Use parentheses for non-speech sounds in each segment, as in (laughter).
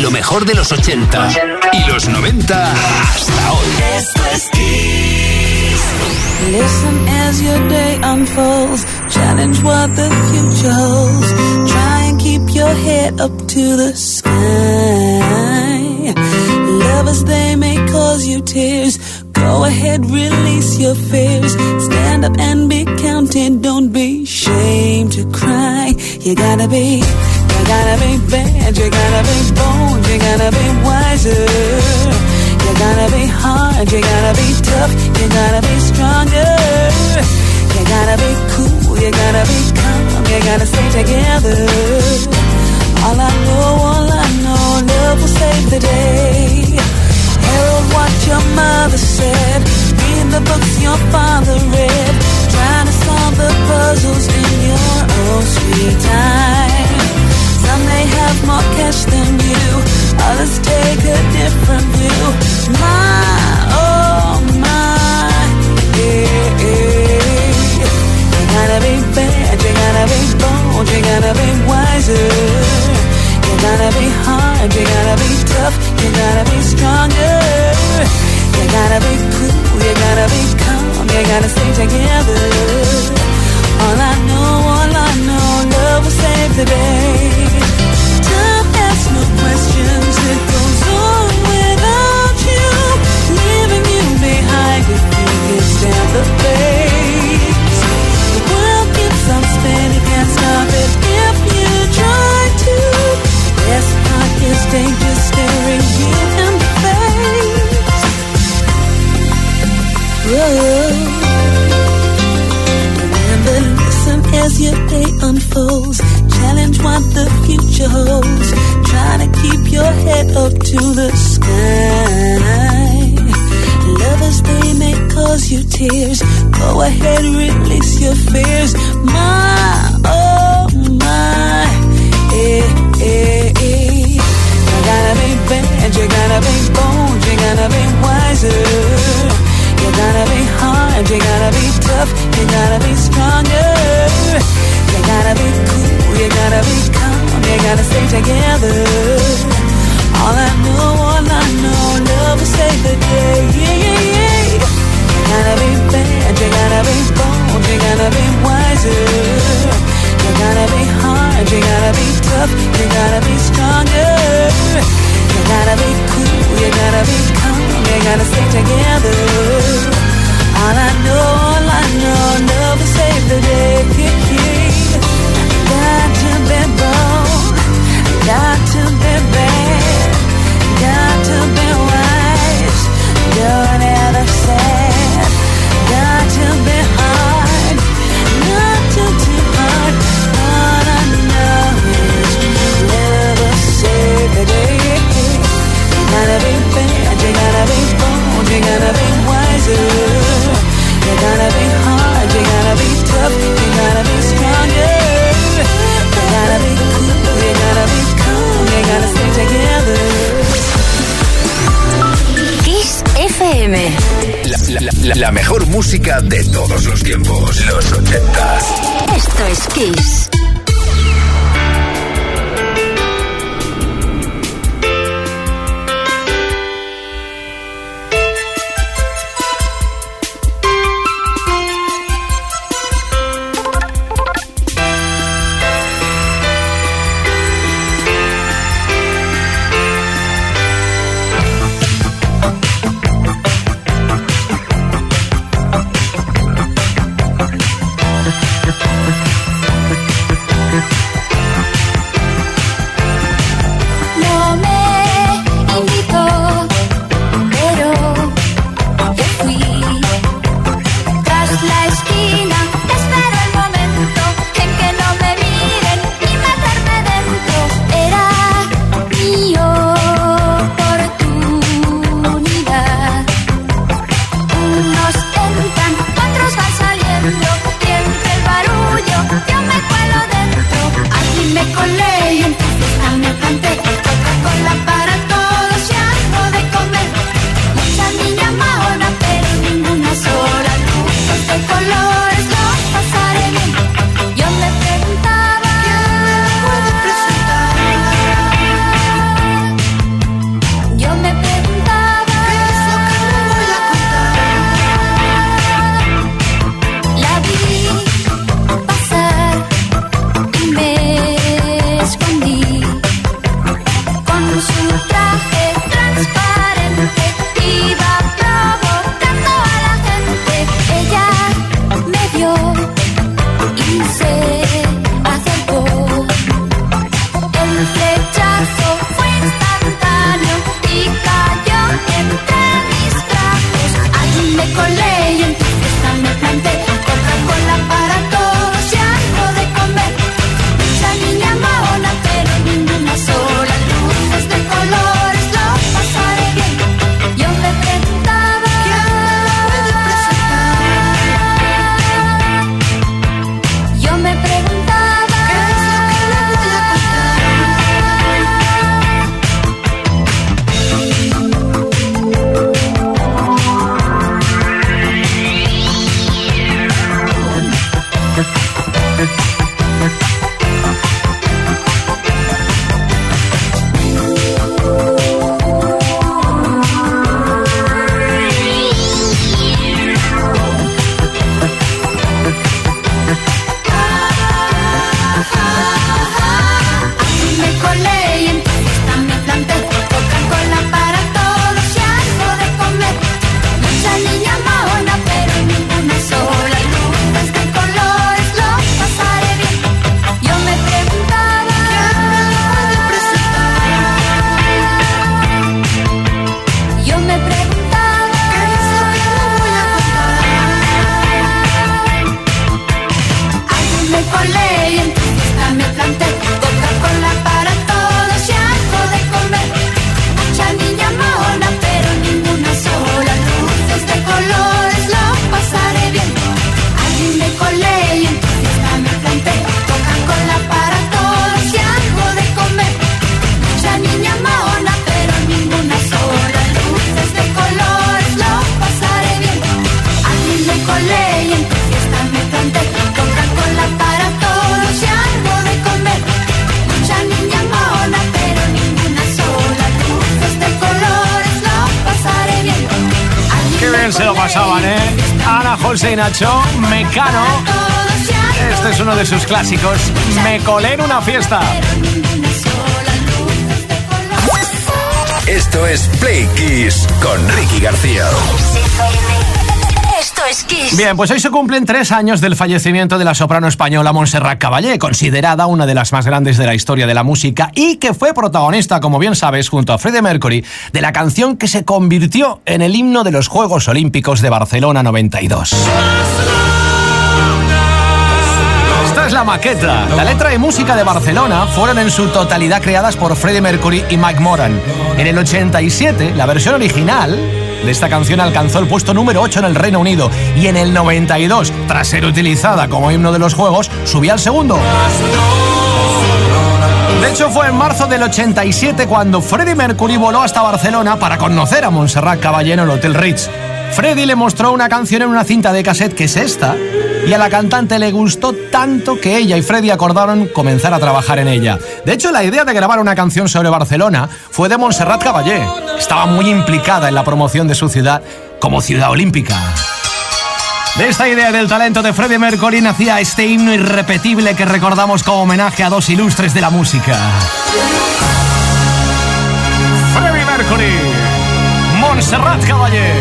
Lo mejor de los 80 y los 90 hasta hoy. Esto es Kiss. Listen as your day unfolds. Challenge what the future holds. Try and keep your head up to the sky. Lovers, they may cause you tears. Go ahead, release your fears. Stand up and be counted. Don't be ashamed to cry. You gotta be gotta be bad, you gotta be bold, you gotta be wiser. You gotta be hard, you gotta be tough, you gotta be stronger. You gotta be cool, you gotta be calm, you gotta stay together. All I know, all I know, love will save the day. Harold, what your mother said, read the books your father read, trying to solve the puzzles in your own sweet time. Some may have more cash than you, others take a different view. My, oh my. You gotta be bad, you gotta be bold, you gotta be wiser. You gotta be hard, you gotta be tough, you gotta be stronger. You gotta be cool, you gotta be calm, you gotta stay together. All I know, all I know, save the day. Música de todos los tiempos, los 80. Esto es Kiss. Clásicos. Me colé en una fiesta. Esto es Play Kiss con Ricky García. Esto es Kiss. Bien, pues hoy se cumplen tres años del fallecimiento de la soprano española Montserrat Caballé, considerada una de las más grandes de la historia de la música y que fue protagonista, como bien sabes, junto a Freddie Mercury, de la canción que se convirtió en el himno de los Juegos Olímpicos de Barcelona 92. La maqueta. La letra y música de Barcelona fueron en su totalidad creadas por Freddie Mercury y Mike Moran. En el 87, la versión original de esta canción alcanzó el puesto número 8 en el Reino Unido y en el 92, tras ser utilizada como himno de los Juegos, subía al segundo. De hecho, fue en marzo del 87 cuando Freddie Mercury voló hasta Barcelona para conocer a Montserrat Caballé en el Hotel Ritz. Freddie le mostró una canción en una cinta de cassette que es esta, y a la cantante le gustó tanto que ella y Freddie acordaron comenzar a trabajar en ella. De hecho, la idea de grabar una canción sobre Barcelona fue de Montserrat Caballé. Estaba muy implicada en la promoción de su ciudad como ciudad olímpica. De esta idea del talento de Freddie Mercury nacía este himno irrepetible que recordamos como homenaje a dos ilustres de la música. Freddie Mercury, Montserrat Caballé,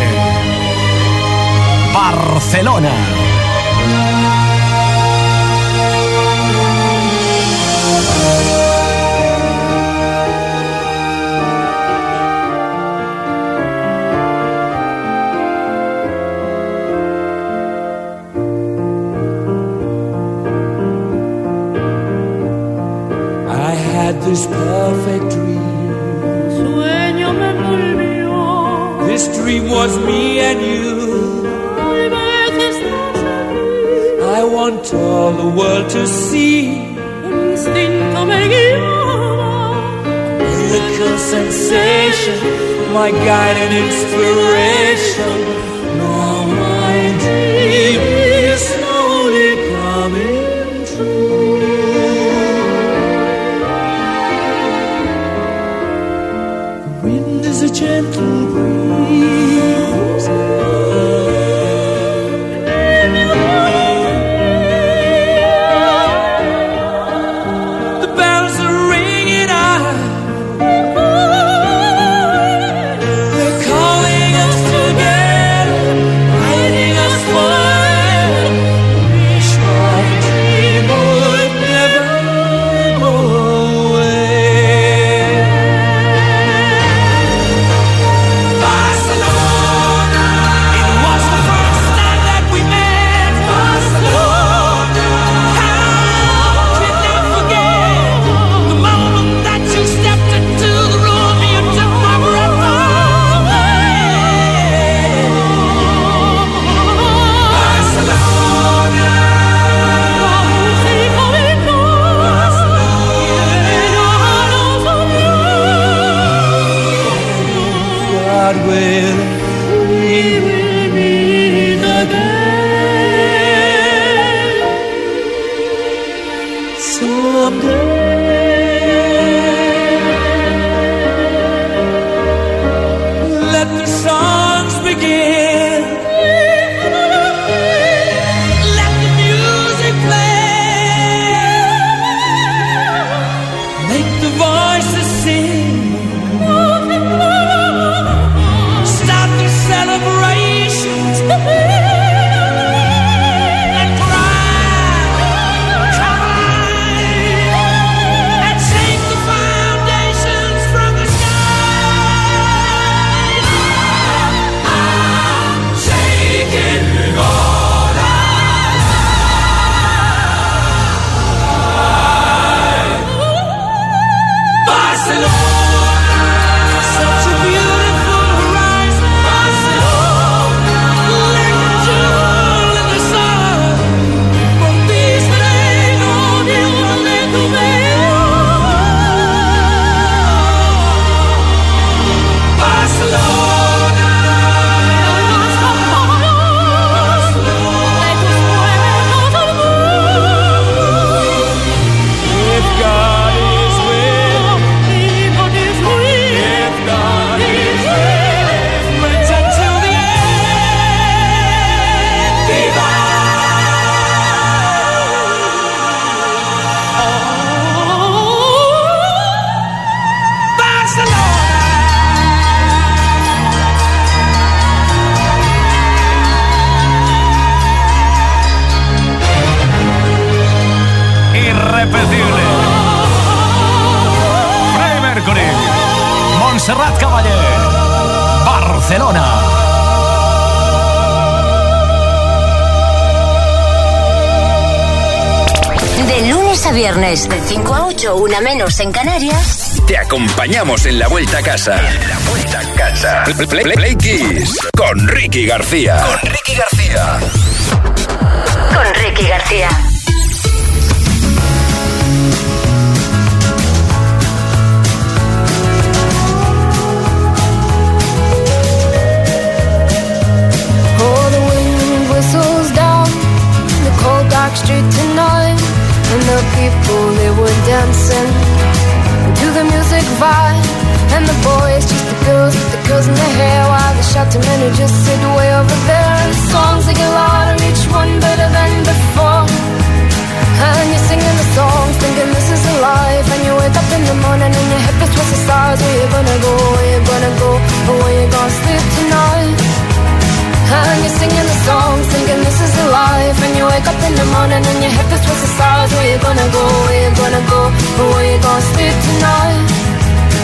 Barcelona. This perfect dream. Sueño me volvió. This dream was me and you. Tal vez estás aquí. I want all the world to see. Instinto me guiaba. Miracle sensation, my guide and inspiration. 8, una menos en Canarias. Te acompañamos en la vuelta a casa. En la vuelta a casa. Play, Play- Play Kiss con Ricky García. Con Ricky García. Con Ricky García. Oh, the wind whistles down the cold dark street tonight, and the people they were dancing to the music vibe, and the boys just the girls with the girls in their hair, while the shouting men who just sit way over there. The songs they get louder, each one better than before. And you're singing the songs, thinking this is a life. And you wake up in the morning and your head is the stars. Where you gonna go? Where you gonna go? Or where you gonna sleep tonight? And you're singing the songs, thinking this is a life. And you wake up in the morning and your head is the stars. Where you gonna go? Where you gonna go? Where you gonna sleep tonight?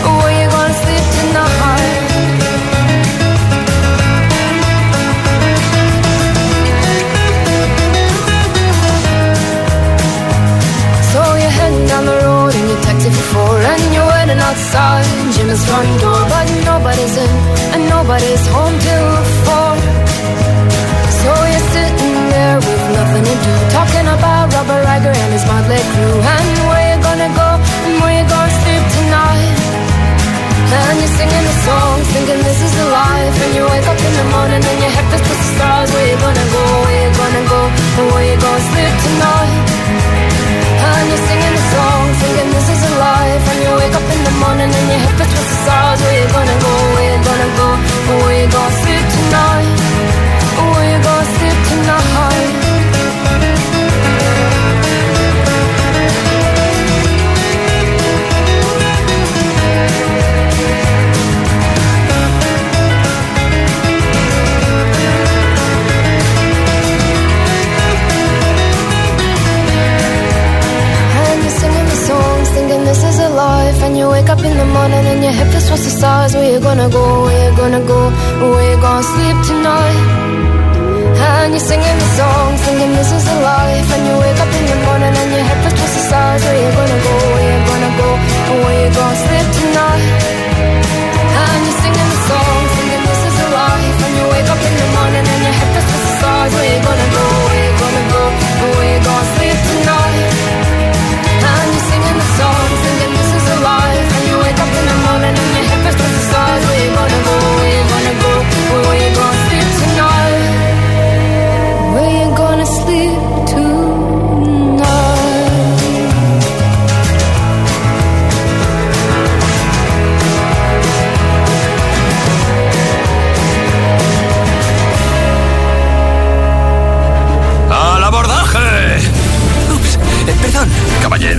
Where you gonna sleep tonight? So you're down the road your taxi for four And you're waiting outside Jim's front door But nobody's in and nobody's home till do Talking about Robert Riger and his motley crew. And where you gonna go? And where you gonna sleep tonight? And you're singing the songs, thinking this is the life. And you wake up in the morning and your head feels the stars. Where you gonna go, where you gonna go? And where you gonna sleep tonight? And you're singing the song, thinking this is a life. And you wake up in the morning and your head feels the stars. Where you gonna go, where you gonna go? And where you gonna sleep tonight? Where you gonna sleep tonight And you wake up in the morning and your head feels towards the stars. Where you gonna go? Where you gonna go? Where you gonna sleep tonight? And you're singing the songs, thinking this is a life. And you wake up in the morning and your head feels towards the stars. Where you gonna go?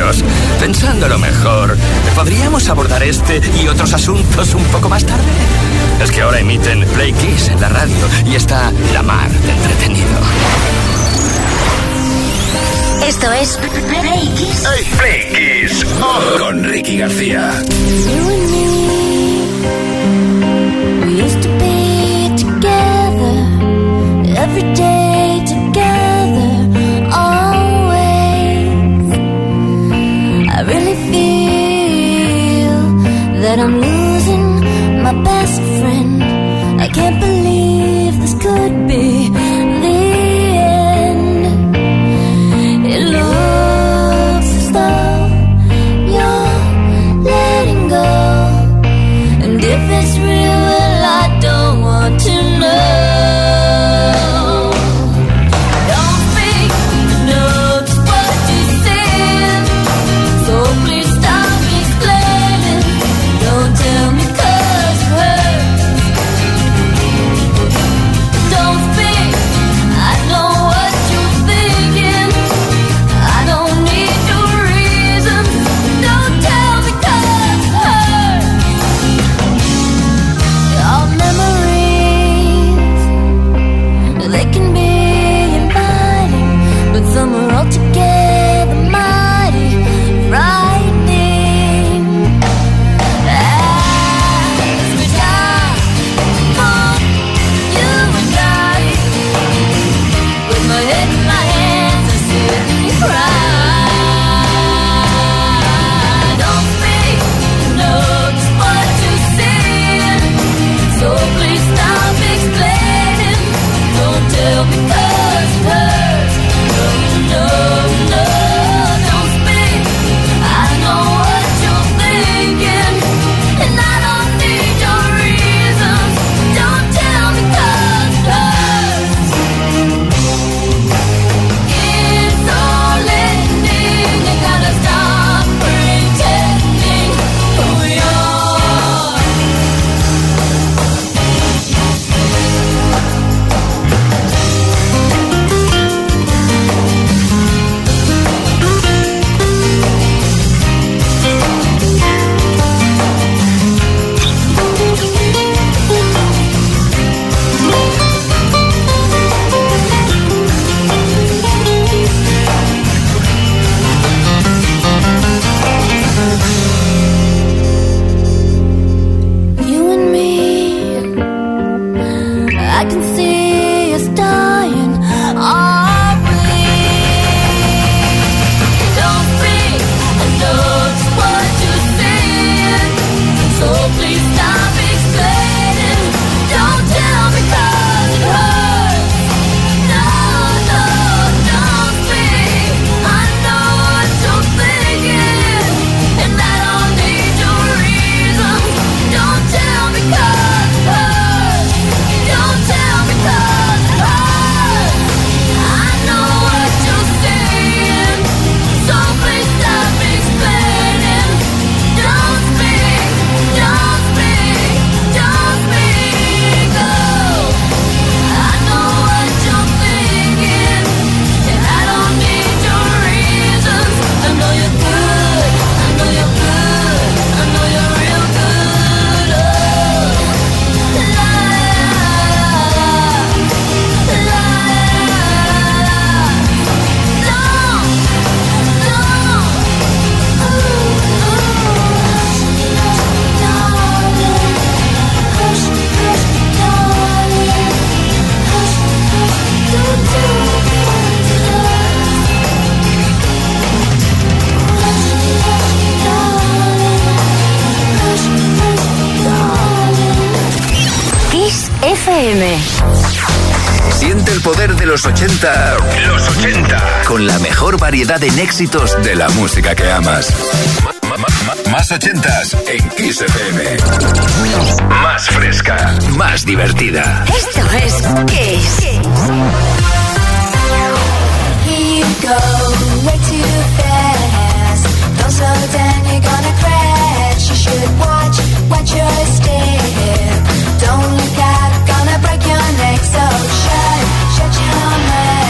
Caballeros. Pensándolo mejor, ¿podríamos abordar este y otros asuntos un poco más tarde? Es que ahora emiten Play Kiss en la radio y está la mar de entretenido. Esto es Play Kiss. Play Kiss con Ricky García. That I'm losing my best los 80. Los 80. Con la mejor variedad en éxitos de la música que amas. Ma- ma- ma- Más 80s en Kiss FM. Más fresca, más divertida. Esto es Kiss. Here you go, way too fast. Don't slow down, you're gonna crash. You should watch, watch your step. Don't look out, gonna break your neck. So shut, You're mad.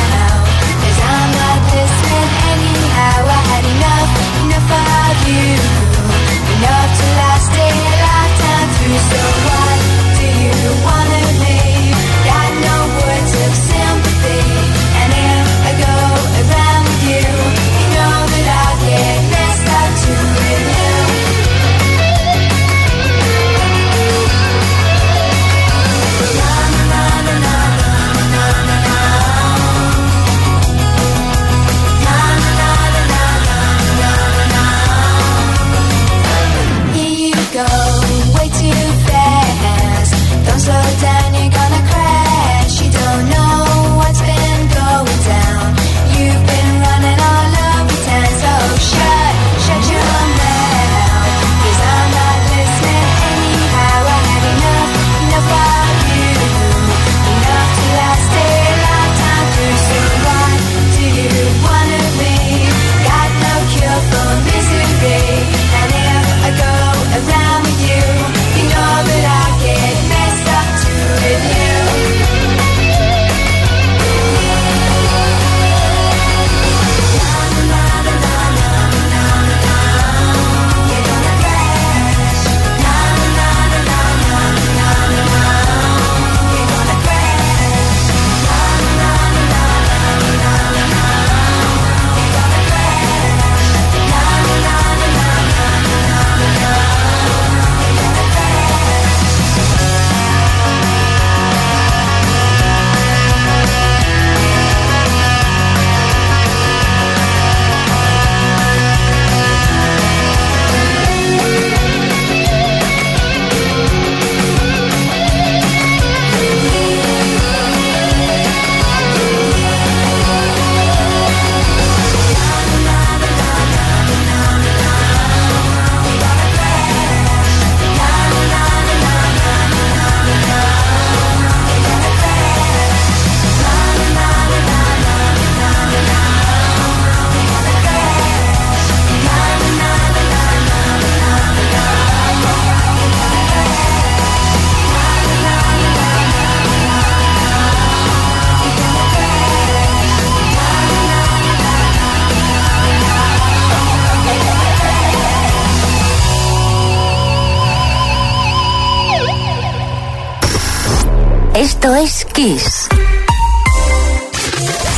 Esto es Kiss.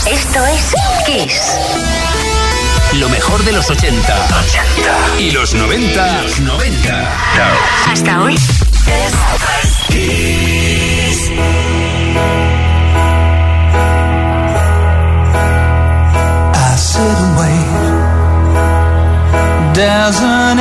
Esto es Kiss. Lo mejor de los 80. Y los 90. 90. Hasta hoy. I sit and wait. Does an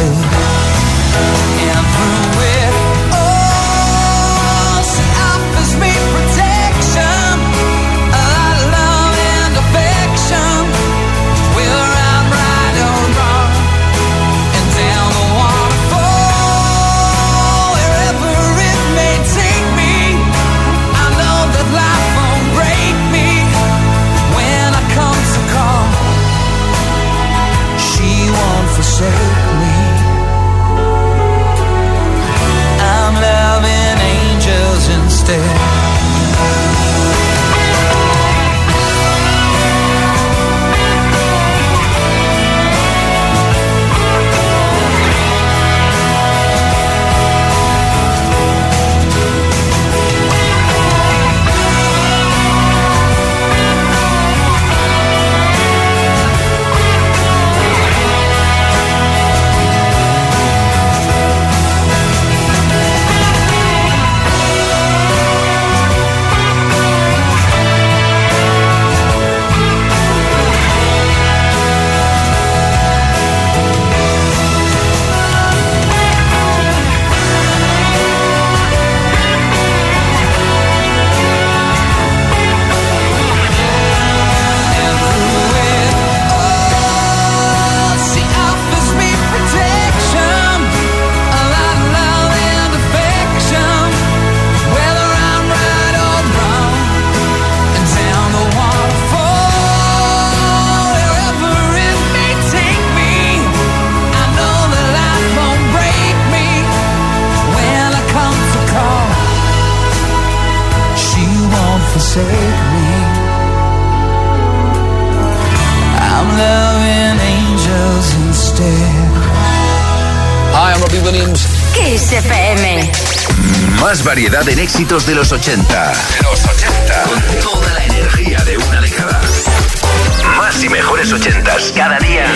usted más variedad en éxitos de los 80. Los 80. Con toda la energía de una década. Más y mejores ochentas cada día.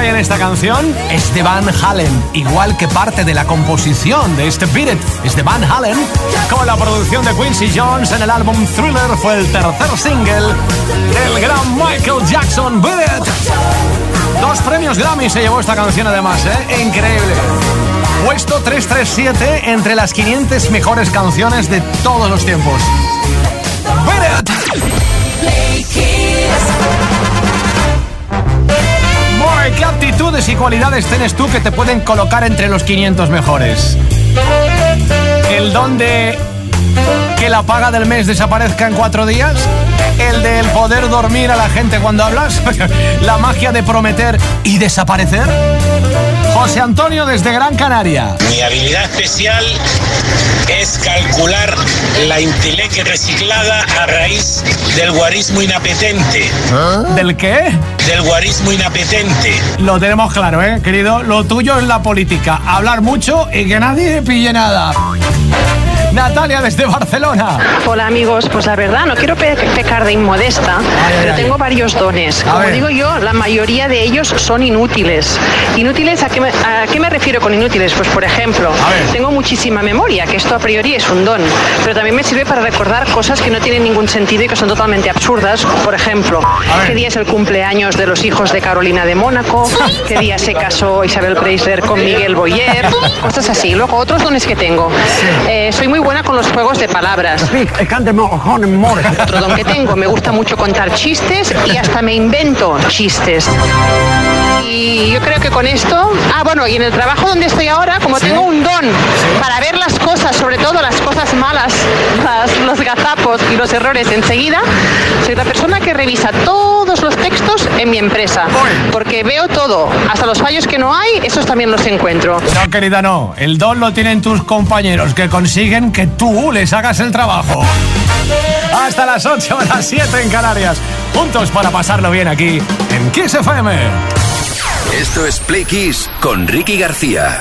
Que hay en esta canción es de Van Halen, igual que parte de la composición de este Beat It es de Van Halen, con la producción de Quincy Jones en el álbum Thriller fue el tercer single del gran Michael Jackson. Dos premios Grammy se llevó esta canción además, ¿eh? Increíble. Puesto 337 entre las 500 mejores canciones de todos los tiempos. ¿Qué aptitudes y cualidades tienes tú que te pueden colocar entre los 500 mejores? El don de que la paga del mes desaparezca en cuatro días, el del poder dormir a la gente cuando hablas, (laughs) la magia de prometer y desaparecer. José Antonio desde Gran Canaria. Mi habilidad especial es calcular la inteleque reciclada a raíz del guarismo inapetente. ¿Del qué? Del guarismo inapetente. Lo tenemos claro, ¿eh, querido? Lo tuyo es la política. Hablar mucho y que nadie pille nada. Natalia desde Barcelona. Hola amigos, pues la verdad no quiero pe- pecar de inmodesta, pero ay. tengo varios dones. A Como ver. digo yo, la mayoría de ellos son inútiles. ¿Inútiles a qué, me, a qué me refiero con inútiles? Pues por ejemplo, tengo muchísima memoria, que esto a priori es un don, pero también me sirve para recordar cosas que no tienen ningún sentido y que son totalmente absurdas. Por ejemplo, ¿qué día es el cumpleaños de los hijos de Carolina de Mónaco? ¿Qué día se casó Isabel Preisler con Miguel Boyer? Cosas así. Luego, otros dones que tengo. Eh, soy muy buena con los juegos de palabras. Otro don que tengo, me gusta mucho contar chistes y hasta me invento chistes. Y yo creo que con esto, ah bueno, y en el trabajo donde estoy ahora, como tengo un don para ver las cosas, sobre todo las cosas malas, las- los gazapos y los errores enseguida, soy la persona que revisa todos los textos en mi empresa, porque veo todo, hasta los fallos que no hay, esos también los encuentro. No, querida, no. El don lo tienen tus compañeros que consiguen que tú les hagas el trabajo. Hasta las 8, (laughs) las 7 en Canarias. Juntos para pasarlo bien aquí en Kiss FM. Esto es Play Kiss con Ricky García.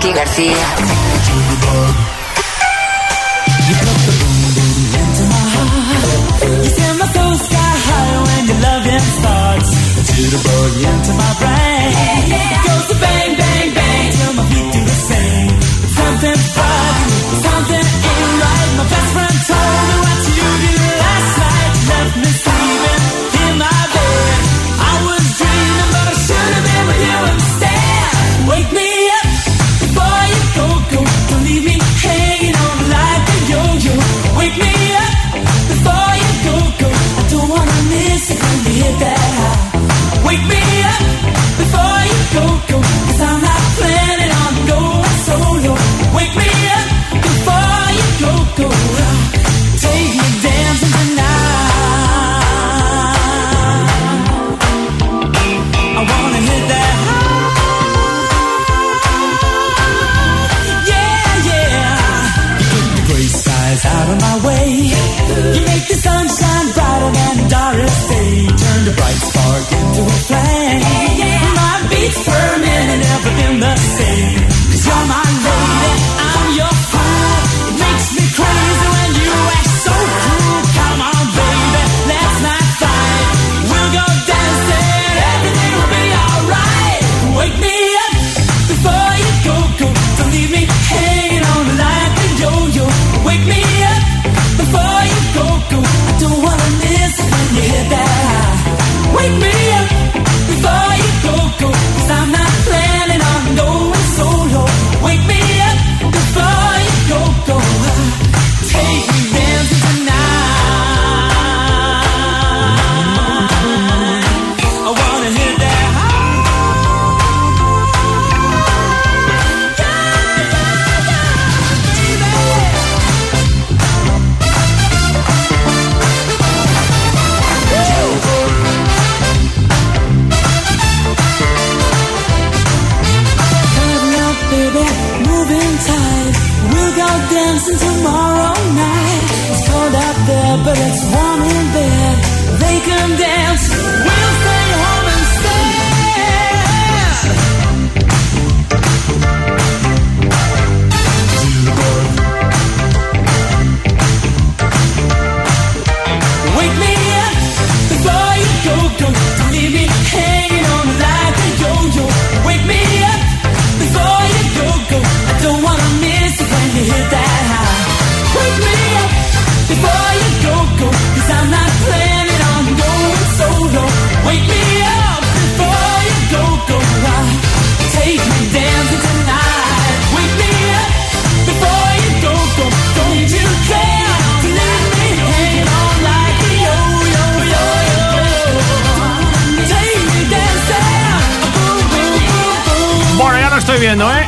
Ricky García.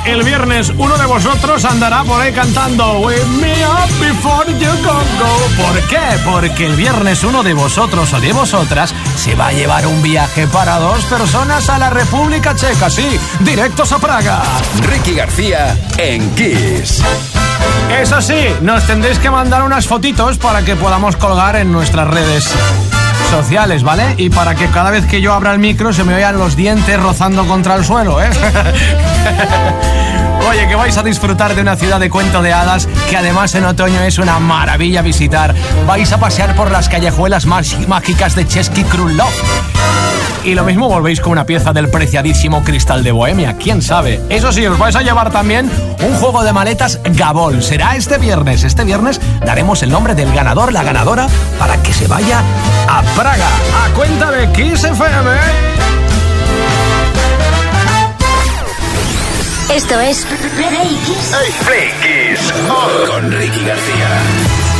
el viernes uno de vosotros andará por ahí cantando Wake me up before you go go. ¿Por qué? Porque el viernes uno de vosotros o de vosotras se va a llevar un viaje para dos personas a la República Checa, sí, directos a Praga. Ricky García en Kiss. Eso sí, nos tendréis que mandar unas fotitos para que podamos colgar en nuestras redes sociales, ¿vale? Y para que cada vez que yo abra el micro se me oigan los dientes rozando contra el suelo, ¿eh? (laughs) Oye, que vais a disfrutar de una ciudad de cuento de hadas que además en otoño es una maravilla visitar. Vais a pasear por las callejuelas más mágicas de Chesky Krulov y lo mismo volvéis con una pieza del preciadísimo Cristal de Bohemia, quién sabe. Eso sí, os vais a llevar también un juego de maletas Gabol. Será este viernes. Este viernes daremos el nombre del ganador, la ganadora, para que se vaya a Praga. A cuenta de Kiss FM. ¿eh? Esto es Play Con Ricky García.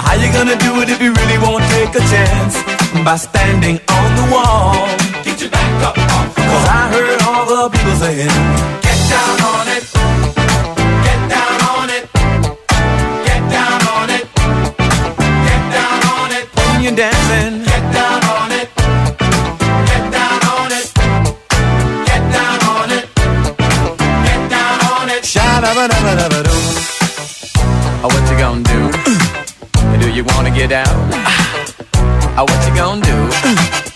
how you gonna do it if you really won't take a chance? By standing on the wall. Get your back up off the Cause. I heard all the people saying, Get down on it. Get down on it. Get down on it. Get down on it. when you're dancing, Get down on it. Get down on it. Get down on it. Get down on it. sha-da-ba-da-ba-da-ba-doo. What you gonna do? You wanna get out? Oh, what you gonna do?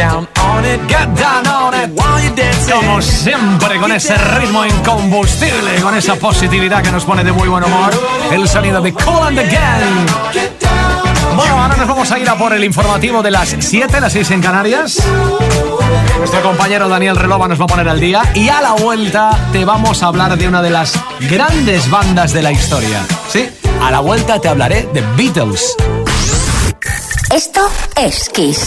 Down on it. Get down on it. While you're dancing. Como siempre, con ese ritmo incombustible, con esa positividad que nos pone de muy buen humor, el sonido de Cool and the Gang. Bueno, ahora nos vamos a ir a por el informativo de las 7, las 6 en Canarias. Nuestro compañero Daniel Relova nos va a poner al día y a la vuelta te vamos a hablar de una de las grandes bandas de la historia. Sí, a la vuelta te hablaré de Beatles. Esto es Kiss.